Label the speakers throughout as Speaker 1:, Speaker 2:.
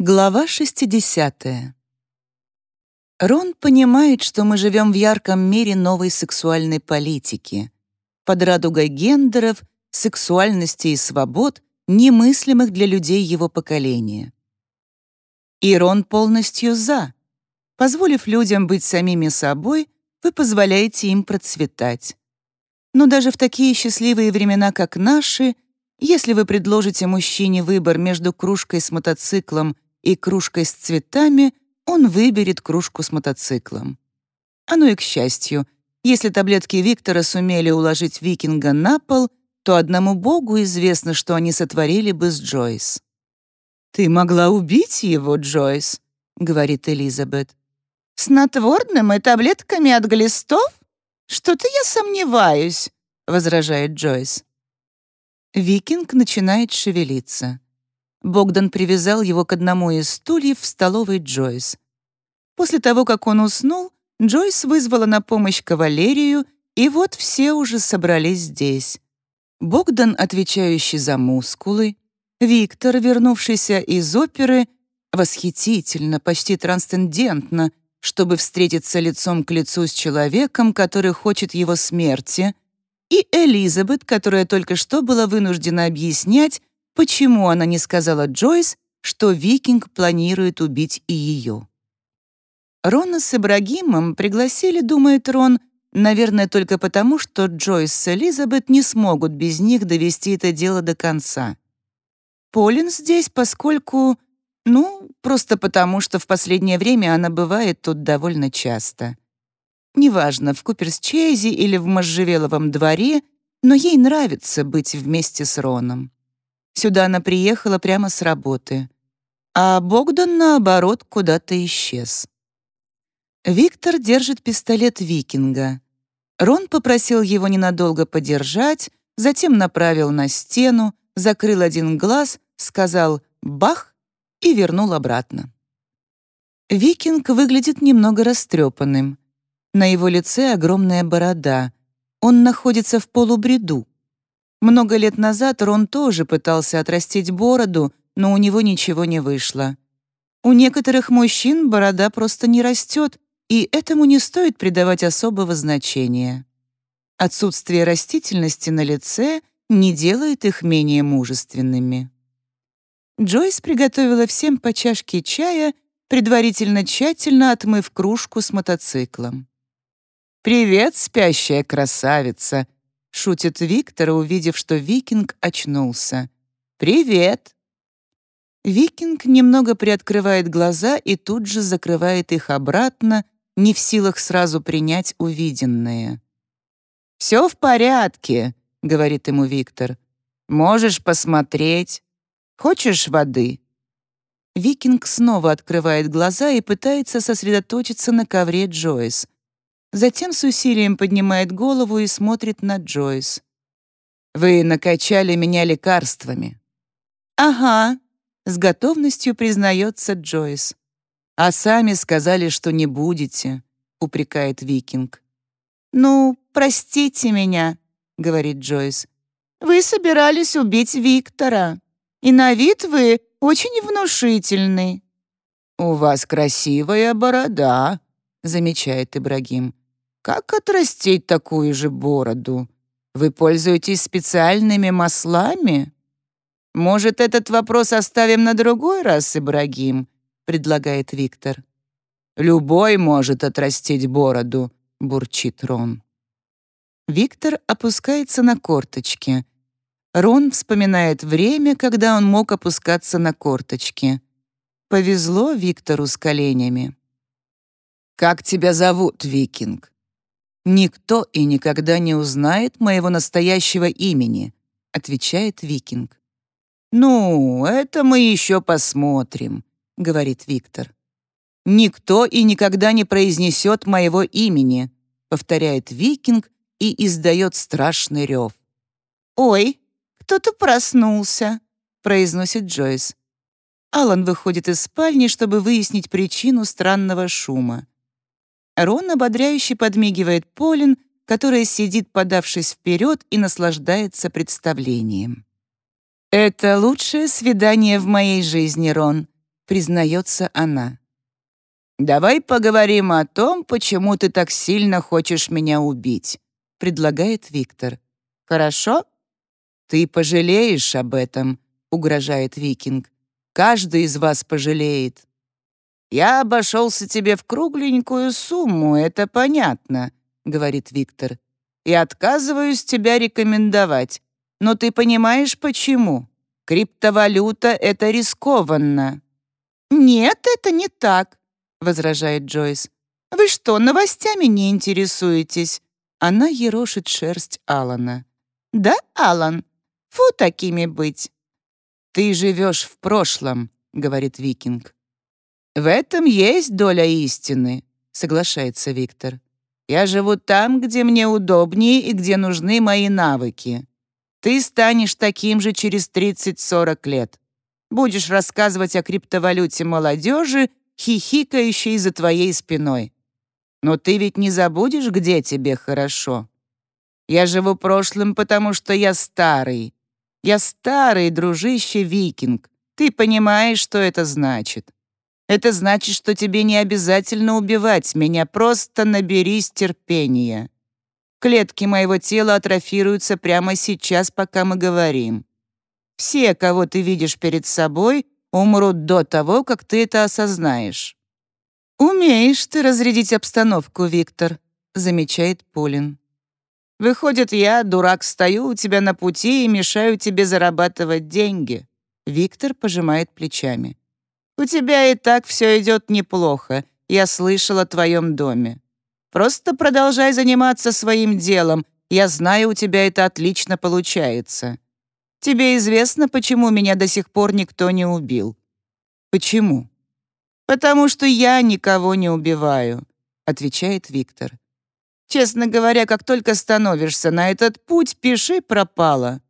Speaker 1: Глава 60. Рон понимает, что мы живем в ярком мире новой сексуальной политики, под радугой гендеров, сексуальности и свобод, немыслимых для людей его поколения. И Рон полностью «за». Позволив людям быть самими собой, вы позволяете им процветать. Но даже в такие счастливые времена, как наши, если вы предложите мужчине выбор между кружкой с мотоциклом и кружкой с цветами, он выберет кружку с мотоциклом. Оно и к счастью, если таблетки Виктора сумели уложить викинга на пол, то одному богу известно, что они сотворили бы с Джойс. «Ты могла убить его, Джойс», — говорит Элизабет.
Speaker 2: «Снотворным и таблетками от глистов? Что-то я сомневаюсь», — возражает Джойс.
Speaker 1: Викинг начинает шевелиться. Богдан привязал его к одному из стульев в столовой Джойс. После того, как он уснул, Джойс вызвала на помощь кавалерию, и вот все уже собрались здесь. Богдан, отвечающий за мускулы, Виктор, вернувшийся из оперы, восхитительно, почти трансцендентно, чтобы встретиться лицом к лицу с человеком, который хочет его смерти, и Элизабет, которая только что была вынуждена объяснять, почему она не сказала Джойс, что Викинг планирует убить и ее. Рона с Ибрагимом пригласили, думает Рон, наверное, только потому, что Джойс с Элизабет не смогут без них довести это дело до конца. Полин здесь, поскольку... Ну, просто потому, что в последнее время она бывает тут довольно часто. Неважно, в Куперс-Чейзе или в Можжевеловом дворе, но ей нравится быть вместе с Роном. Сюда она приехала прямо с работы. А Богдан, наоборот, куда-то исчез. Виктор держит пистолет викинга. Рон попросил его ненадолго подержать, затем направил на стену, закрыл один глаз, сказал «бах» и вернул обратно. Викинг выглядит немного растрепанным. На его лице огромная борода. Он находится в полубреду. Много лет назад Рон тоже пытался отрастить бороду, но у него ничего не вышло. У некоторых мужчин борода просто не растет, и этому не стоит придавать особого значения. Отсутствие растительности на лице не делает их менее мужественными. Джойс приготовила всем по чашке чая, предварительно тщательно отмыв кружку с мотоциклом. «Привет, спящая красавица!» — шутит Виктор, увидев, что Викинг очнулся. «Привет!» Викинг немного приоткрывает глаза и тут же закрывает их обратно, не в силах сразу принять увиденное. «Все в порядке», — говорит ему Виктор. «Можешь посмотреть. Хочешь воды?» Викинг снова открывает глаза и пытается сосредоточиться на ковре Джойс. Затем с усилием поднимает голову и смотрит на Джойс. «Вы накачали меня лекарствами». «Ага», — с готовностью признается Джойс. «А сами сказали, что не будете», — упрекает Викинг.
Speaker 2: «Ну, простите меня», — говорит Джойс. «Вы собирались убить Виктора, и на вид вы очень внушительный».
Speaker 1: «У вас красивая борода», — замечает Ибрагим. Как отрастить такую же бороду? Вы пользуетесь специальными маслами? Может, этот вопрос оставим на другой раз, Ибрагим, предлагает Виктор. Любой может отрастить бороду, бурчит Рон. Виктор опускается на корточки. Рон вспоминает время, когда он мог опускаться на корточки. Повезло Виктору с коленями. «Как тебя зовут, Викинг?» «Никто и никогда не узнает моего настоящего имени», — отвечает Викинг. «Ну, это мы еще посмотрим», — говорит Виктор. «Никто и никогда не произнесет моего имени», — повторяет Викинг и издает страшный рев.
Speaker 2: «Ой, кто-то проснулся», — произносит Джойс.
Speaker 1: Алан выходит из спальни, чтобы выяснить причину странного шума. Рон ободряюще подмигивает Полин, которая сидит, подавшись вперед, и наслаждается представлением. «Это лучшее свидание в моей жизни, Рон», признается она. «Давай поговорим о том, почему ты так сильно хочешь меня убить», предлагает Виктор. «Хорошо?» «Ты пожалеешь об этом», угрожает Викинг. «Каждый из вас пожалеет». «Я обошелся тебе в кругленькую сумму, это понятно», говорит Виктор. «И отказываюсь тебя рекомендовать. Но ты понимаешь, почему? Криптовалюта — это рискованно».
Speaker 2: «Нет, это не так», — возражает Джойс. «Вы что, новостями не интересуетесь?» Она ерошит шерсть Алана. «Да, Алан? Фу, такими быть!»
Speaker 1: «Ты живешь в прошлом», — говорит Викинг. «В этом есть доля истины», — соглашается Виктор. «Я живу там, где мне удобнее и где нужны мои навыки. Ты станешь таким же через 30-40 лет. Будешь рассказывать о криптовалюте молодежи хихикающий за твоей спиной. Но ты ведь не забудешь, где тебе хорошо. Я живу прошлым, потому что я старый. Я старый, дружище викинг. Ты понимаешь, что это значит? Это значит, что тебе не обязательно убивать меня, просто наберись терпения. Клетки моего тела атрофируются прямо сейчас, пока мы говорим. Все, кого ты видишь перед собой, умрут до того, как ты это осознаешь». «Умеешь ты разрядить обстановку, Виктор», — замечает Полин. «Выходит, я, дурак, стою у тебя на пути и мешаю тебе зарабатывать деньги». Виктор пожимает плечами. «У тебя и так все идет неплохо. Я слышал о твоем доме. Просто продолжай заниматься своим делом. Я знаю, у тебя это отлично получается. Тебе известно, почему меня до сих пор никто не убил?» «Почему?» «Потому что я никого не убиваю», — отвечает Виктор. «Честно говоря, как только становишься на этот путь, пиши пропало.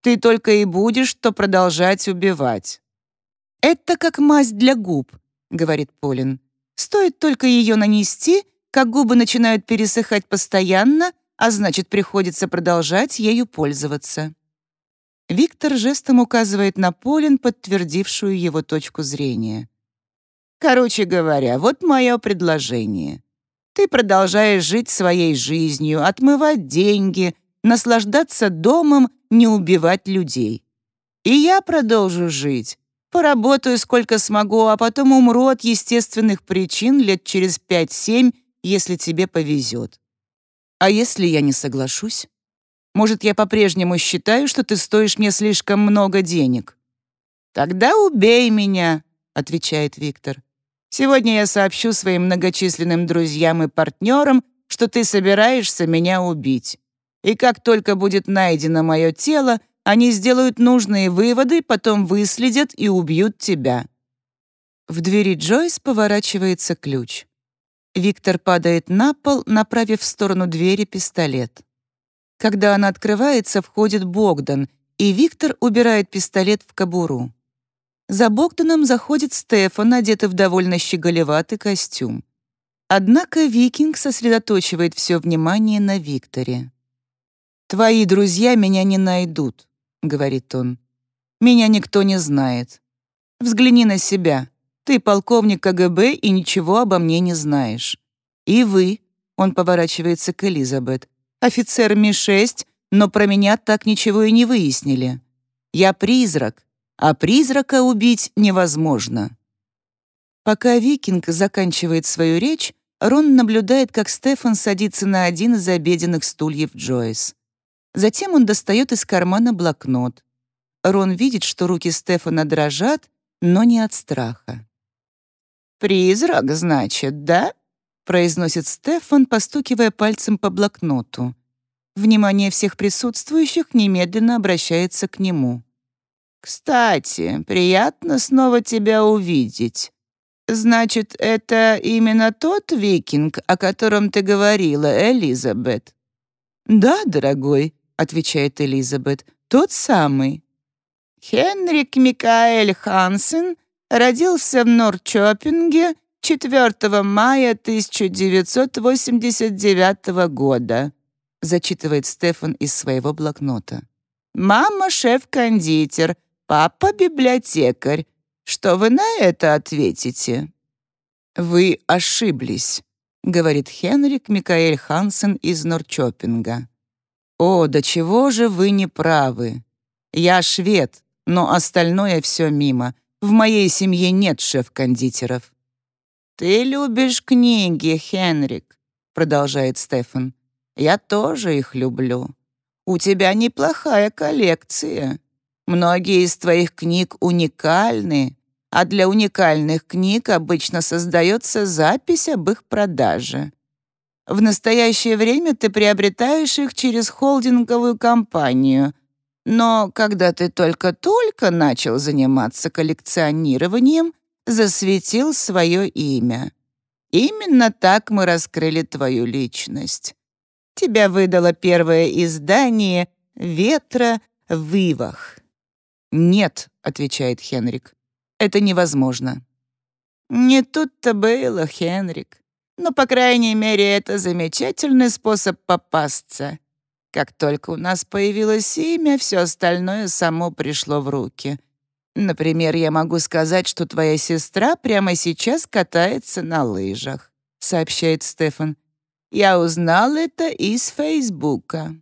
Speaker 1: Ты только и будешь то продолжать убивать». «Это как мазь для губ», — говорит Полин. «Стоит только ее нанести, как губы начинают пересыхать постоянно, а значит, приходится продолжать ею пользоваться». Виктор жестом указывает на Полин, подтвердившую его точку зрения. «Короче говоря, вот мое предложение. Ты продолжаешь жить своей жизнью, отмывать деньги, наслаждаться домом, не убивать людей. И я продолжу жить. Поработаю сколько смогу, а потом умру от естественных причин лет через 5-7, если тебе повезет. А если я не соглашусь? Может, я по-прежнему считаю, что ты стоишь мне слишком много денег?» «Тогда убей меня», — отвечает Виктор. «Сегодня я сообщу своим многочисленным друзьям и партнерам, что ты собираешься меня убить. И как только будет найдено мое тело, они сделают нужные выводы, потом выследят и убьют тебя». В двери Джойс поворачивается ключ. Виктор падает на пол, направив в сторону двери пистолет. Когда она открывается, входит Богдан, и Виктор убирает пистолет в кобуру. За Богданом заходит Стефан, одетый в довольно щеголеватый костюм. Однако викинг сосредоточивает все внимание на Викторе. «Твои друзья меня не найдут», — говорит он. «Меня никто не знает. Взгляни на себя. Ты полковник КГБ и ничего обо мне не знаешь. И вы», — он поворачивается к Элизабет, офицер Ми-6, но про меня так ничего и не выяснили. Я призрак, а призрака убить невозможно». Пока викинг заканчивает свою речь, Рон наблюдает, как Стефан садится на один из обеденных стульев Джойс. Затем он достает из кармана блокнот. Рон видит, что руки Стефана дрожат, но не от страха. «Призрак, значит, да?» произносит Стефан, постукивая пальцем по блокноту. Внимание всех присутствующих немедленно обращается к нему. «Кстати, приятно снова тебя увидеть. Значит, это именно тот викинг, о котором ты говорила, Элизабет?» «Да, дорогой», — отвечает Элизабет, — «тот самый». Хенрик Микаэль Хансен родился в Норчопинге 4 мая 1989 года», зачитывает Стефан из своего блокнота. «Мама — шеф-кондитер, папа — библиотекарь.
Speaker 2: Что вы на это ответите?» «Вы ошиблись», — говорит Хенрик Микаэль Хансен из Норчопинга. «О, до чего же вы не правы? Я швед, но остальное все мимо. В моей семье нет шеф-кондитеров». «Ты любишь книги, Хенрик», — продолжает Стефан. «Я тоже их люблю. У тебя неплохая коллекция. Многие из твоих книг уникальны, а для уникальных книг обычно создается запись об их продаже. В настоящее время ты приобретаешь их через холдинговую компанию, но когда ты только-только начал заниматься коллекционированием, засветил свое имя. Именно так мы раскрыли твою личность. Тебя выдало первое издание «Ветра в Ивах». «Нет», — отвечает Хенрик, — «это невозможно». «Не тут-то было, Хенрик. Но, по крайней мере, это замечательный способ попасться. Как только у нас появилось имя, все остальное само пришло в руки. Например, я могу сказать, что твоя сестра прямо сейчас катается на лыжах», — сообщает Стефан. «Я узнал это из Фейсбука».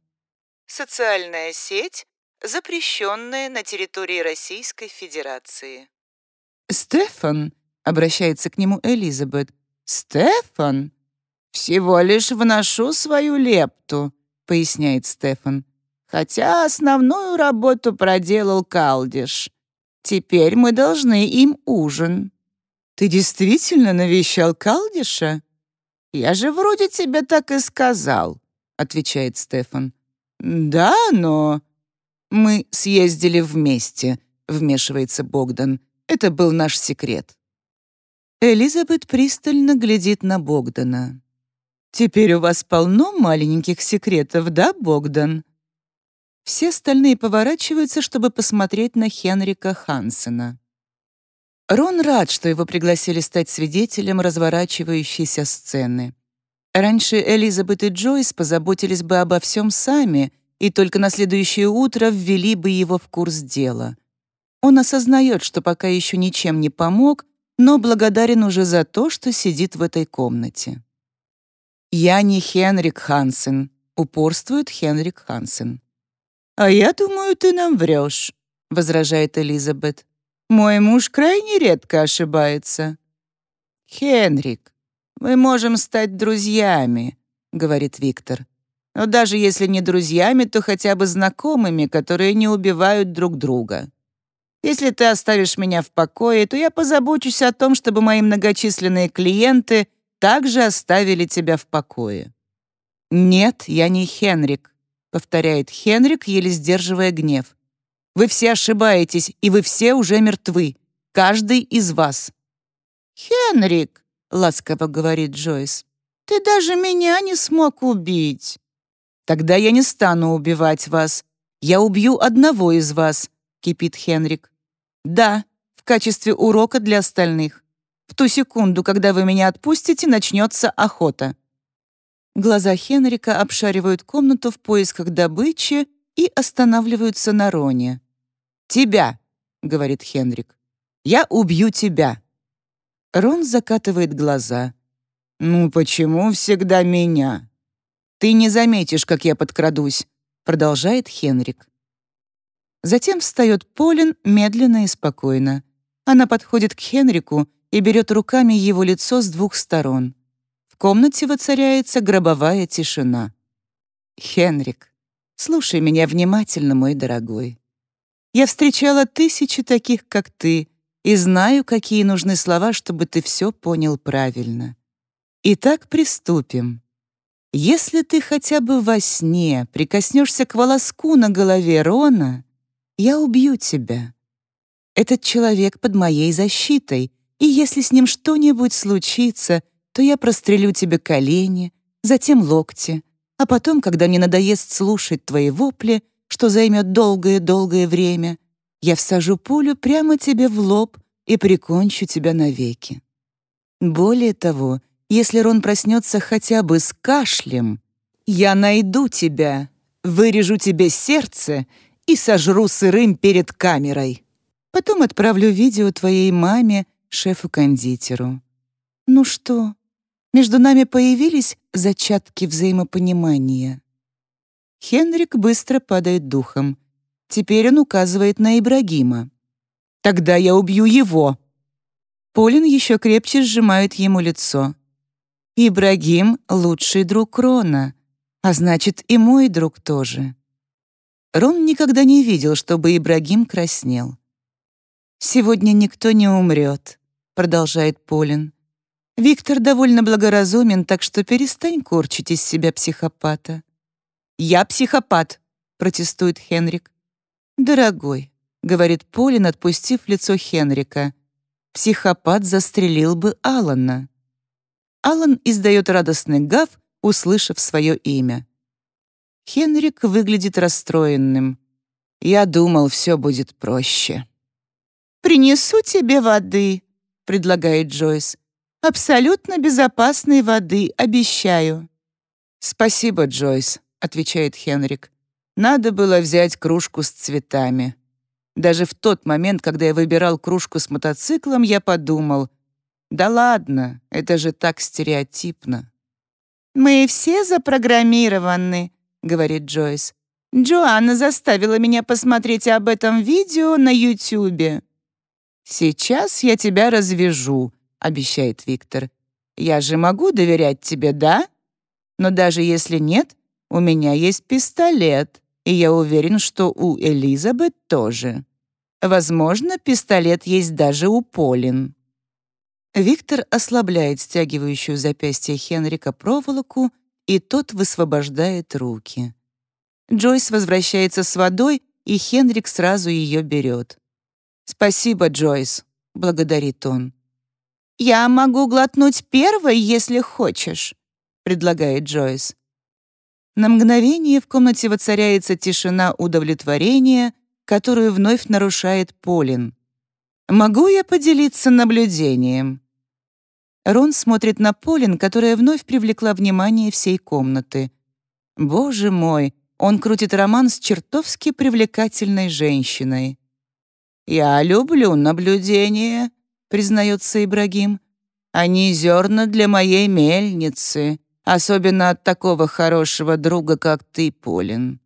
Speaker 1: Социальная сеть, запрещенная на территории Российской Федерации.
Speaker 2: «Стефан», — обращается к нему Элизабет, «Стефан, всего лишь вношу свою лепту», — поясняет Стефан, «хотя основную работу проделал Калдиш». Теперь мы должны им ужин». «Ты действительно навещал Калдиша?» «Я же вроде тебе так и сказал», — отвечает Стефан. «Да, но...» «Мы съездили вместе», — вмешивается Богдан. «Это был наш секрет». Элизабет пристально глядит на Богдана. «Теперь у вас полно маленьких секретов, да, Богдан?» Все остальные поворачиваются, чтобы посмотреть на Хенрика Хансена. Рон рад, что его пригласили стать свидетелем разворачивающейся сцены. Раньше Элизабет и Джойс позаботились бы обо всем сами и только на следующее утро ввели бы его в курс дела. Он осознает, что пока еще ничем не помог, но благодарен уже за то, что сидит в этой комнате. «Я не Хенрик Хансен», — упорствует Хенрик Хансен. «А я думаю, ты нам врешь», — возражает Элизабет. «Мой муж крайне редко ошибается». «Хенрик, мы можем стать друзьями», — говорит Виктор. «Но даже если не друзьями, то хотя бы знакомыми, которые не убивают друг друга. Если ты оставишь меня в покое, то я позабочусь о том, чтобы мои многочисленные клиенты также оставили тебя в покое». «Нет, я не Хенрик», повторяет Хенрик, еле сдерживая гнев. Вы все ошибаетесь, и вы все уже мертвы. Каждый из вас. «Хенрик», — ласково говорит Джойс, — «ты даже меня не смог убить». «Тогда я не стану убивать вас. Я убью одного из вас», — кипит Хенрик. «Да, в качестве урока для остальных. В ту секунду, когда вы меня отпустите, начнется охота». Глаза Хенрика обшаривают комнату в поисках добычи и останавливаются на Роне. «Тебя», — говорит Хенрик. «Я убью тебя». Рон закатывает глаза. «Ну почему всегда меня?» «Ты не заметишь, как я подкрадусь», — продолжает Хенрик. Затем встает Полин медленно и спокойно. Она подходит к Хенрику и берет руками его лицо с двух сторон. В комнате воцаряется гробовая тишина. «Хенрик, слушай меня внимательно, мой дорогой. Я встречала тысячи таких, как ты, и знаю, какие нужны слова, чтобы ты все понял правильно. Итак, приступим. Если ты хотя бы во сне прикоснешься к волоску на голове Рона, я убью тебя. Этот человек под моей защитой, и если с ним что-нибудь случится — то я прострелю тебе колени, затем локти, а потом, когда мне надоест слушать твои вопли, что займет долгое-долгое время, я всажу пулю прямо тебе в лоб и прикончу тебя навеки. Более того, если Рон проснется хотя бы с кашлем, я найду тебя, вырежу тебе сердце и сожру сырым перед камерой.
Speaker 1: Потом отправлю видео твоей маме, шефу-кондитеру. Ну что, между нами появились зачатки взаимопонимания?» Хенрик быстро падает духом. Теперь он указывает на Ибрагима. «Тогда я убью его!» Полин еще крепче сжимает ему лицо. «Ибрагим — лучший друг Рона, а значит, и мой друг тоже». Рон никогда не видел, чтобы Ибрагим краснел. «Сегодня никто не умрет», — продолжает Полин. «Виктор довольно благоразумен, так что перестань корчить из себя психопата». «Я психопат», — протестует Хенрик. «Дорогой», — говорит Полин, отпустив лицо Хенрика, «психопат застрелил бы Алана». Алан издает радостный гав, услышав свое имя. Хенрик выглядит расстроенным. «Я думал, все будет проще».
Speaker 2: «Принесу тебе воды», — предлагает Джойс. «Абсолютно безопасной воды, обещаю».
Speaker 1: «Спасибо, Джойс», — отвечает Хенрик. «Надо было взять кружку с цветами». Даже в тот момент, когда я выбирал кружку с мотоциклом, я подумал, «Да ладно, это же так стереотипно».
Speaker 2: «Мы все запрограммированы», — говорит Джойс. «Джоанна заставила меня посмотреть об этом видео на Ютубе».
Speaker 1: «Сейчас я тебя развяжу», — обещает Виктор. «Я же могу доверять тебе, да? Но даже если нет, у меня есть пистолет, и я уверен, что у Элизабет тоже. Возможно, пистолет есть даже у Полин». Виктор ослабляет стягивающую запястье Хенрика проволоку, и тот высвобождает руки. Джойс возвращается с водой, и Хенрик сразу ее берет. «Спасибо, Джойс», — благодарит он.
Speaker 2: «Я могу глотнуть первой, если хочешь», — предлагает Джойс.
Speaker 1: На мгновение в комнате воцаряется тишина удовлетворения, которую вновь нарушает Полин. «Могу я поделиться наблюдением?» Рон смотрит на Полин, которая вновь привлекла внимание всей комнаты. «Боже мой, он крутит роман с чертовски привлекательной женщиной». «Я люблю наблюдение», — признается Ибрагим. «Они зерна для моей мельницы, особенно от такого хорошего друга, как ты, Полин».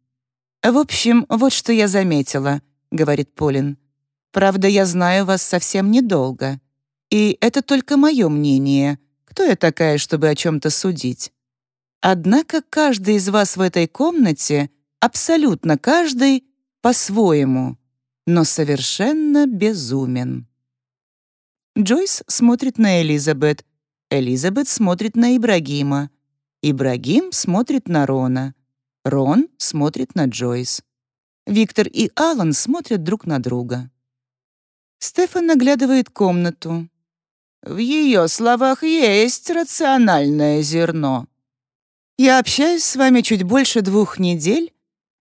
Speaker 1: «В общем, вот что я заметила», — говорит Полин. «Правда, я знаю вас совсем недолго. И это только мое мнение. Кто я такая, чтобы о чем-то судить? Однако каждый из вас в этой комнате, абсолютно каждый, по-своему но совершенно безумен. Джойс смотрит на Элизабет. Элизабет смотрит на Ибрагима. Ибрагим смотрит на Рона. Рон смотрит на Джойс. Виктор и Алан смотрят друг на друга. Стефан наглядывает комнату. «В ее словах есть рациональное зерно. Я общаюсь с вами чуть больше двух недель,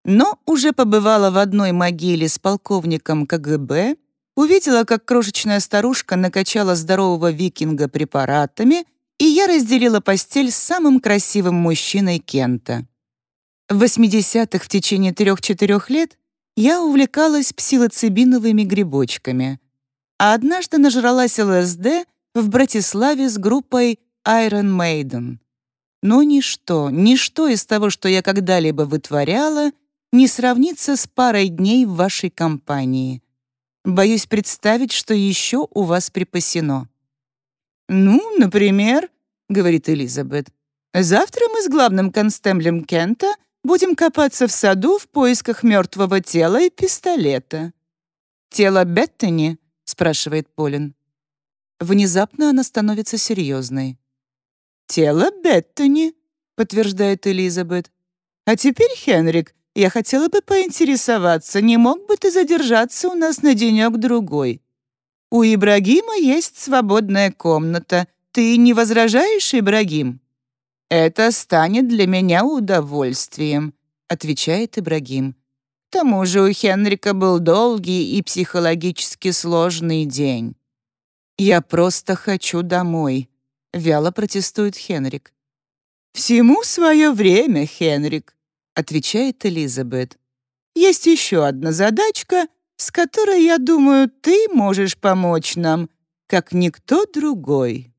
Speaker 1: но уже побывала в одной могиле с полковником КГБ, увидела, как крошечная старушка накачала здорового викинга препаратами, и я разделила постель с самым красивым мужчиной Кента. В 80-х в течение трех-четырех лет я увлекалась псилоцибиновыми грибочками, а однажды нажралась ЛСД в Братиславе с группой Iron Maiden. Но ничто, ничто из того, что я когда-либо вытворяла, не сравнится с парой дней в вашей компании. Боюсь представить, что еще у вас припасено». «Ну, например», — говорит Элизабет, «завтра мы с главным констеблем Кента будем копаться в саду в поисках мертвого тела и пистолета». «Тело Беттани?» — спрашивает Полин. Внезапно она становится серьезной. «Тело Беттани», — подтверждает Элизабет. «А теперь, Хенрик, я хотела бы поинтересоваться, не мог бы ты задержаться у нас на денек-другой? У Ибрагима есть свободная комната. Ты не возражаешь, Ибрагим?» «Это станет для меня удовольствием», — отвечает Ибрагим. К тому же у Хенрика был долгий и психологически сложный день. «Я просто хочу домой», — вяло протестует Хенрик. «Всему свое время, Хенрик», отвечает Элизабет. «Есть еще одна задачка, с которой, я думаю, ты можешь помочь нам, как никто другой».